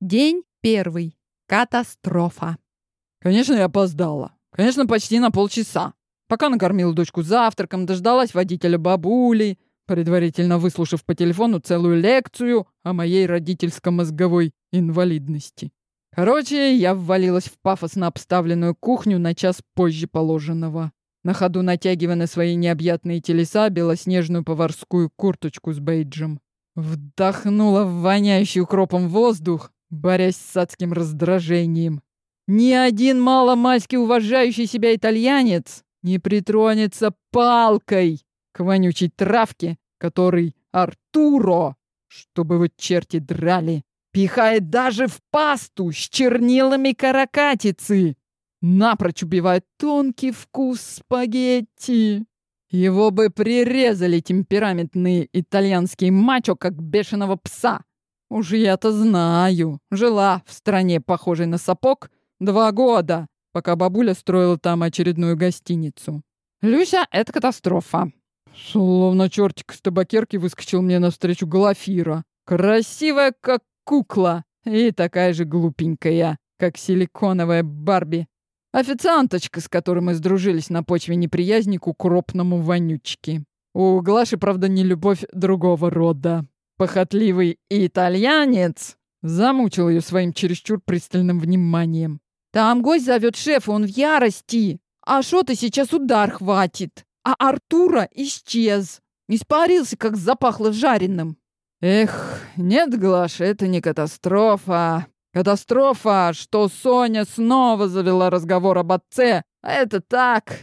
День первый. Катастрофа. Конечно, я опоздала. Конечно, почти на полчаса. Пока накормила дочку завтраком, дождалась водителя бабули, предварительно выслушав по телефону целую лекцию о моей родительско-мозговой инвалидности. Короче, я ввалилась в пафосно обставленную кухню на час позже положенного. На ходу натягивая на свои необъятные телеса белоснежную поварскую курточку с бейджем. Вдохнула в воняющий укропом воздух, борясь с адским раздражением. Ни один маломальски уважающий себя итальянец не притронется палкой к вонючей травке, который Артуро, чтобы вы черти драли, пихает даже в пасту с чернилами каракатицы, напрочь убивает тонкий вкус спагетти. Его бы прирезали темпераментные итальянские мачо, как бешеного пса. Уж я-то знаю. Жила в стране, похожей на сапог, два года, пока бабуля строила там очередную гостиницу. Люся — это катастрофа. Словно чертик с табакерки выскочил мне навстречу Глафира. Красивая, как кукла, и такая же глупенькая, как силиконовая Барби. Официанточка, с которой мы сдружились на почве неприязни к укропному вонючке. У Глаши, правда, не любовь другого рода. Похотливый итальянец замучил ее своим чересчур пристальным вниманием. Там гость зовет шефа, он в ярости. А шо-то сейчас удар хватит. А Артура исчез. Испарился, как запахло жареным. Эх, нет, Глаша, это не катастрофа. Катастрофа, что Соня снова завела разговор об отце. Это так,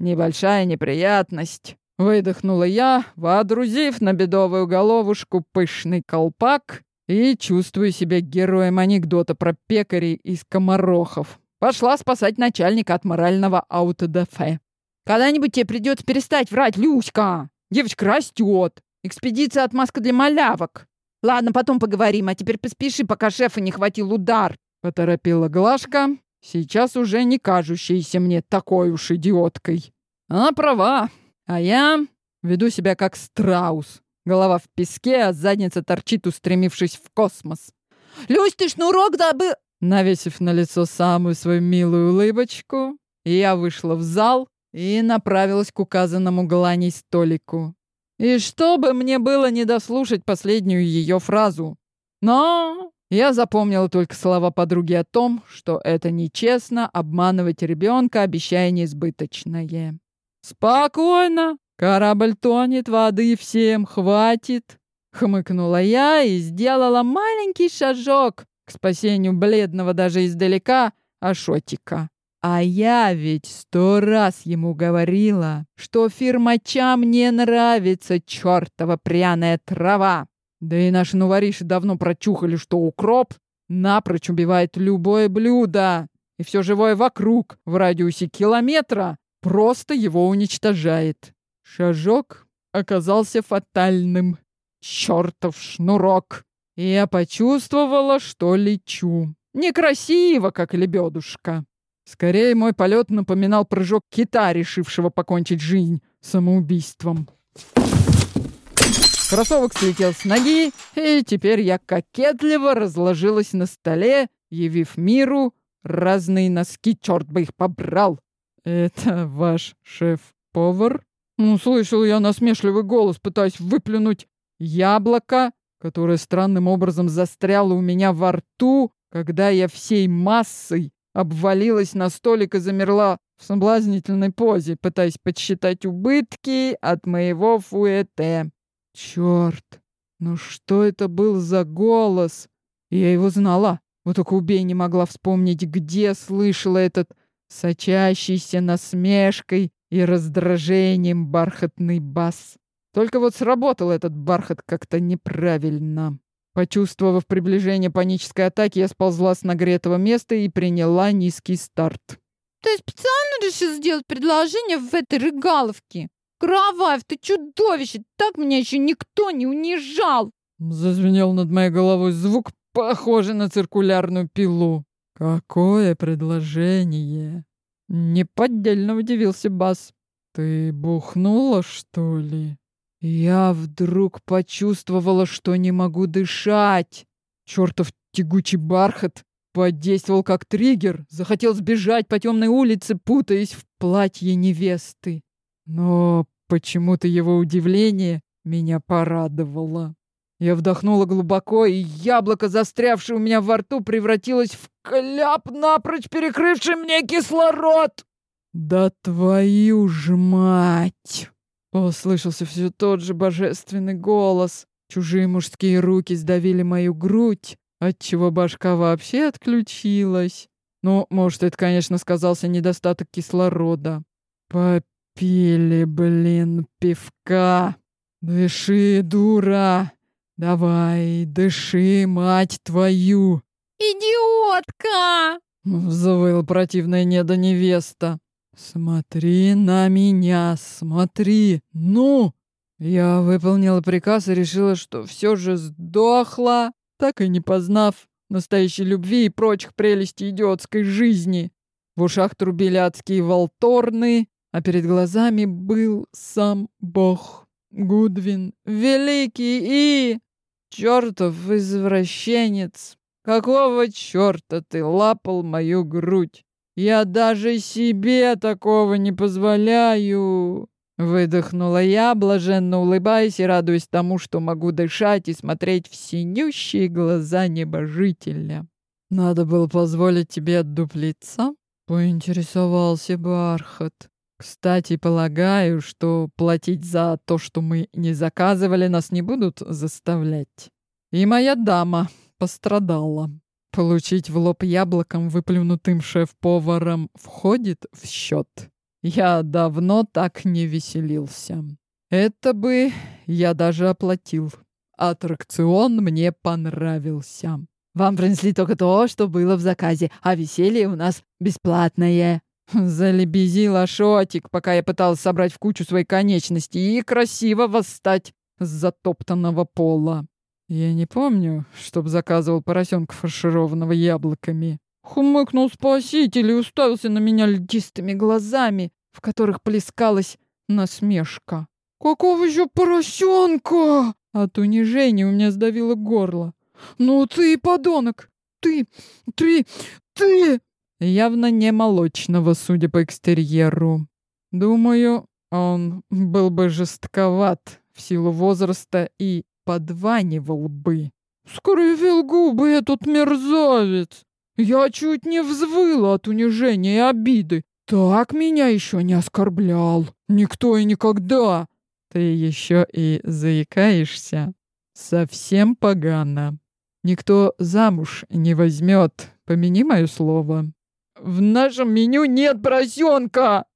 небольшая неприятность. Выдохнула я, водрузив на бедовую головушку пышный колпак и чувствую себя героем анекдота про пекарей из комарохов. Пошла спасать начальника от морального аутодафе. Когда-нибудь тебе придется перестать врать, Люська. Девочка растет. Экспедиция отмазка для малявок. Ладно, потом поговорим, а теперь поспеши, пока шефа не хватил удар. Поторопила Глашка, сейчас уже не кажущаяся мне такой уж идиоткой. Она права, а я веду себя как страус. Голова в песке, а задница торчит, устремившись в космос. «Люсь, ты шнурок забыл!» Навесив на лицо самую свою милую улыбочку, я вышла в зал и направилась к указанному Галаней столику. И чтобы мне было не дослушать последнюю ее фразу. Но я запомнила только слова подруги о том, что это нечестно обманывать ребенка, обещая неизбыточное. «Спокойно! Корабль тонет, воды всем хватит!» Хмыкнула я и сделала маленький шажок к спасению бледного даже издалека Ашотика. А я ведь сто раз ему говорила, что фирмачам не нравится чертова пряная трава. Да и наши новориши давно прочухали, что укроп напрочь убивает любое блюдо, и все живое вокруг в радиусе километра просто его уничтожает. Шажок оказался фатальным. Чертов шнурок! Я почувствовала, что лечу. Некрасиво, как лебедушка. Скорее, мой полет напоминал прыжок кита, решившего покончить жизнь самоубийством. Кроссовок слетел с ноги, и теперь я кокетливо разложилась на столе, явив миру разные носки, черт бы их побрал. «Это ваш шеф-повар?» Ну, слышал я насмешливый голос, пытаясь выплюнуть яблоко, которое странным образом застряло у меня во рту, когда я всей массой обвалилась на столик и замерла в соблазнительной позе, пытаясь подсчитать убытки от моего фуэте. Черт, ну что это был за голос? Я его знала. Вот только убей не могла вспомнить, где слышала этот сочащийся насмешкой и раздражением бархатный бас. Только вот сработал этот бархат как-то неправильно. Почувствовав приближение панической атаки, я сползла с нагретого места и приняла низкий старт. Ты специально решил сделать предложение в этой рыгаловке? Кровавь, ты чудовище! Так меня еще никто не унижал! Зазвенел над моей головой звук, похожий на циркулярную пилу. Какое предложение? Неподдельно удивился Бас. Ты бухнула, что ли? Я вдруг почувствовала, что не могу дышать. Чертов тягучий бархат подействовал как триггер, захотел сбежать по темной улице, путаясь в платье невесты. Но почему-то его удивление меня порадовало. Я вдохнула глубоко, и яблоко, застрявшее у меня во рту, превратилось в кляп, напрочь перекрывший мне кислород. «Да твою ж мать!» Послышался все тот же божественный голос. Чужие мужские руки сдавили мою грудь, отчего башка вообще отключилась. Ну, может, это, конечно, сказался недостаток кислорода. Попили, блин, пивка. Дыши, дура. Давай, дыши, мать твою. «Идиотка!» — взвыл противная недоневеста. «Смотри на меня, смотри! Ну!» Я выполнила приказ и решила, что все же сдохла, так и не познав настоящей любви и прочих прелестей идиотской жизни. В ушах трубили адские волторны, а перед глазами был сам Бог. Гудвин, великий и... чертов извращенец! Какого черта ты лапал мою грудь? Я даже себе такого не позволяю!» Выдохнула я, блаженно улыбаясь и радуясь тому, что могу дышать и смотреть в синющие глаза небожителя. «Надо было позволить тебе отдуплиться?» — поинтересовался Бархат. «Кстати, полагаю, что платить за то, что мы не заказывали, нас не будут заставлять. И моя дама пострадала. Получить в лоб яблоком, выплюнутым шеф-поваром, входит в счет. Я давно так не веселился. Это бы я даже оплатил. Аттракцион мне понравился. Вам принесли только то, что было в заказе, а веселье у нас бесплатное. Залебезил Ашотик, пока я пытался собрать в кучу свои конечности и красиво восстать с затоптанного пола. Я не помню, чтоб заказывал поросенка фаршированного яблоками. Хмыкнул спаситель и уставился на меня льдистыми глазами, в которых плескалась насмешка. «Какого еще поросенка?» От унижения у меня сдавило горло. «Ну ты подонок! Ты! Ты! Ты!» Явно не молочного, судя по экстерьеру. Думаю, он был бы жестковат в силу возраста и подванивал бы. Скривил губы этот мерзавец. Я чуть не взвыла от унижения и обиды. Так меня еще не оскорблял. Никто и никогда. Ты еще и заикаешься. Совсем погано. Никто замуж не возьмет. Помяни мое слово. В нашем меню нет поросенка!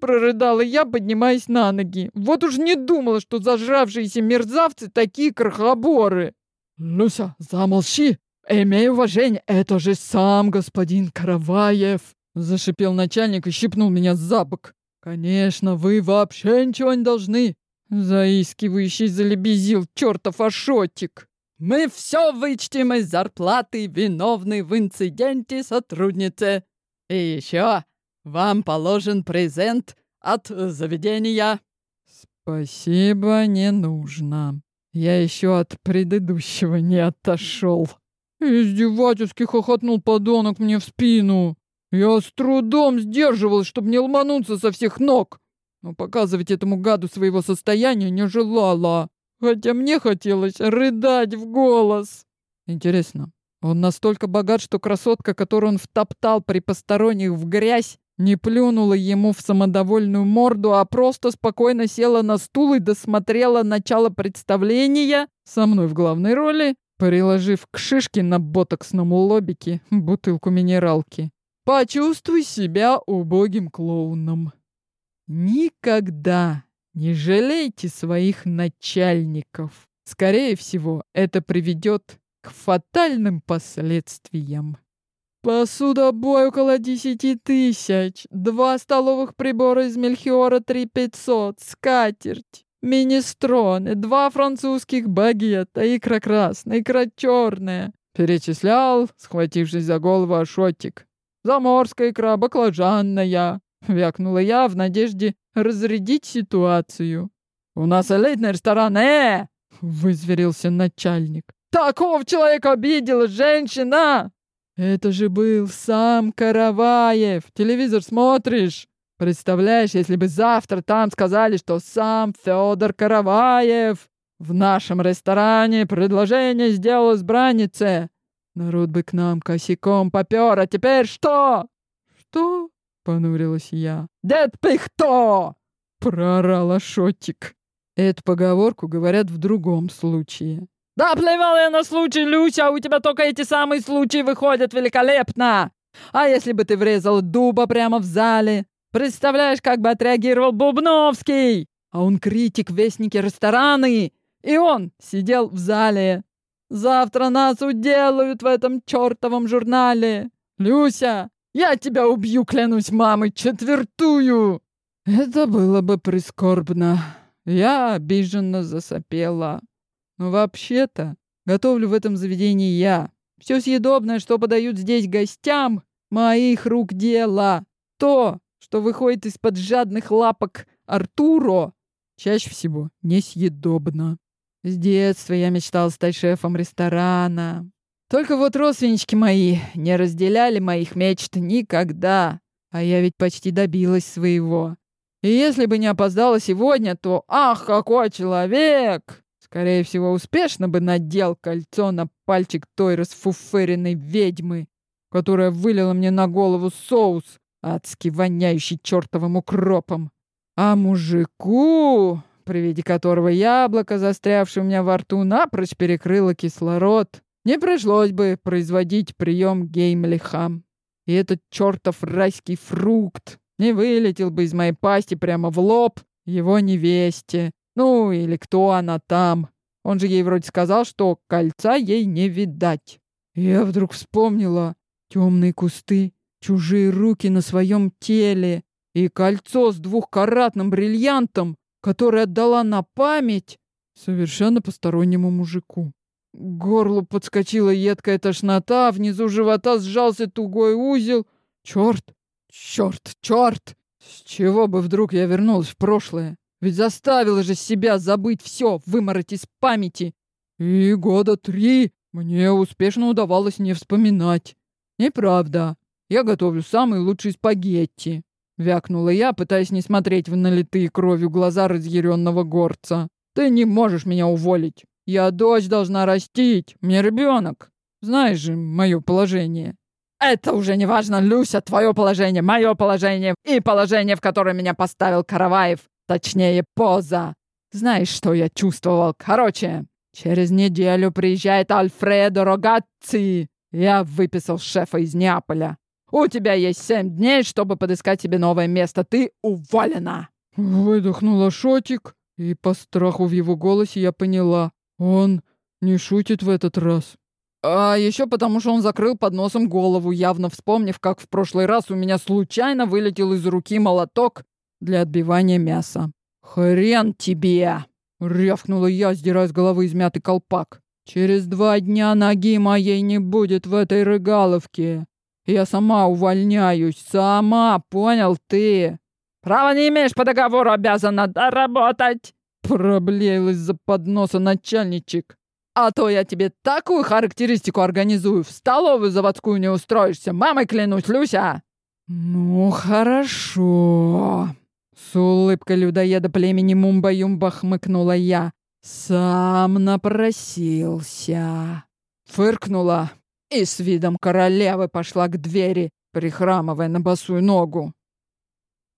Прорыдала я, поднимаясь на ноги. Вот уж не думала, что зажравшиеся мерзавцы такие крохоборы. Люся, замолчи! Имей уважение, это же сам господин Караваев! Зашипел начальник и щипнул меня за бок. Конечно, вы вообще ничего не должны. Заискивающий залебезил чертов Ашотик. Мы все вычтем из зарплаты виновной в инциденте сотрудницы. И еще вам положен презент от заведения. Спасибо, не нужно. Я еще от предыдущего не отошел. Издевательски хохотнул подонок мне в спину. Я с трудом сдерживалась, чтобы не ломануться со всех ног. Но показывать этому гаду своего состояния не желала. Хотя мне хотелось рыдать в голос. Интересно, он настолько богат, что красотка, которую он втоптал при посторонних в грязь, не плюнула ему в самодовольную морду, а просто спокойно села на стул и досмотрела начало представления со мной в главной роли, приложив к шишке на ботоксном лобике бутылку минералки. Почувствуй себя убогим клоуном. Никогда не жалейте своих начальников. Скорее всего, это приведет к фатальным последствиям. Посудобой около десяти тысяч, два столовых прибора из Мельхиора три пятьсот, скатерть, министроны, два французских багета, икра красная, икра черная. Перечислял, схватившись за голову Ашотик. Заморская икра, баклажанная. Вякнула я в надежде разрядить ситуацию. «У нас элитный ресторан, э!» — вызверился начальник. Такого человека обидела женщина! Это же был сам Караваев. Телевизор смотришь? Представляешь, если бы завтра там сказали, что сам Федор Караваев в нашем ресторане предложение сделал избраннице. Народ бы к нам косяком попер, а теперь что? Что? Понурилась я. Дед кто? Проорал Ашотик. Эту поговорку говорят в другом случае. Да плевал я на случай, Люся, у тебя только эти самые случаи выходят великолепно. А если бы ты врезал дуба прямо в зале? Представляешь, как бы отреагировал Бубновский? А он критик вестники рестораны. И он сидел в зале. Завтра нас уделают в этом чертовом журнале. Люся, я тебя убью, клянусь мамой, четвертую. Это было бы прискорбно. Я обиженно засопела. Но вообще-то готовлю в этом заведении я. Все съедобное, что подают здесь гостям, моих рук дело. То, что выходит из-под жадных лапок Артуро, чаще всего несъедобно. С детства я мечтал стать шефом ресторана. Только вот родственнички мои не разделяли моих мечт никогда. А я ведь почти добилась своего. И если бы не опоздала сегодня, то ах, какой человек! Скорее всего, успешно бы надел кольцо на пальчик той расфуфыренной ведьмы, которая вылила мне на голову соус, адски воняющий чертовым укропом. А мужику, при виде которого яблоко, застрявшее у меня во рту, напрочь перекрыло кислород, не пришлось бы производить прием геймлиха. И этот чертов райский фрукт не вылетел бы из моей пасти прямо в лоб его невесте. Ну, или кто она там. Он же ей вроде сказал, что кольца ей не видать. Я вдруг вспомнила темные кусты, чужие руки на своем теле и кольцо с двухкаратным бриллиантом, которое отдала на память совершенно постороннему мужику. К горлу подскочила едкая тошнота, внизу живота сжался тугой узел. Черт, черт, черт! С чего бы вдруг я вернулась в прошлое? Ведь заставила же себя забыть все, вымороть из памяти. И года три мне успешно удавалось не вспоминать. Неправда. Я готовлю самые лучшие спагетти. Вякнула я, пытаясь не смотреть в налитые кровью глаза разъяренного горца. Ты не можешь меня уволить. Я дочь должна растить. Мне ребенок. Знаешь же мое положение. Это уже не важно, Люся, твое положение, мое положение и положение, в которое меня поставил Караваев. Точнее, поза. Знаешь, что я чувствовал? Короче, через неделю приезжает Альфредо Рогаци. Я выписал шефа из Неаполя. У тебя есть семь дней, чтобы подыскать себе новое место. Ты уволена!» Выдохнула Шотик, и по страху в его голосе я поняла. Он не шутит в этот раз. А еще потому, что он закрыл под носом голову, явно вспомнив, как в прошлый раз у меня случайно вылетел из руки молоток для отбивания мяса. «Хрен тебе!» — рявкнула я, сдирая с головы измятый колпак. «Через два дня ноги моей не будет в этой рыгаловке. Я сама увольняюсь, сама, понял ты?» «Право не имеешь по договору, обязана доработать!» Проблеял из-за подноса начальничек. «А то я тебе такую характеристику организую, в столовую заводскую не устроишься, мамой клянусь, Люся!» «Ну, хорошо», с улыбкой людоеда племени Мумба-Юмба хмыкнула я. «Сам напросился!» Фыркнула и с видом королевы пошла к двери, прихрамывая на босую ногу.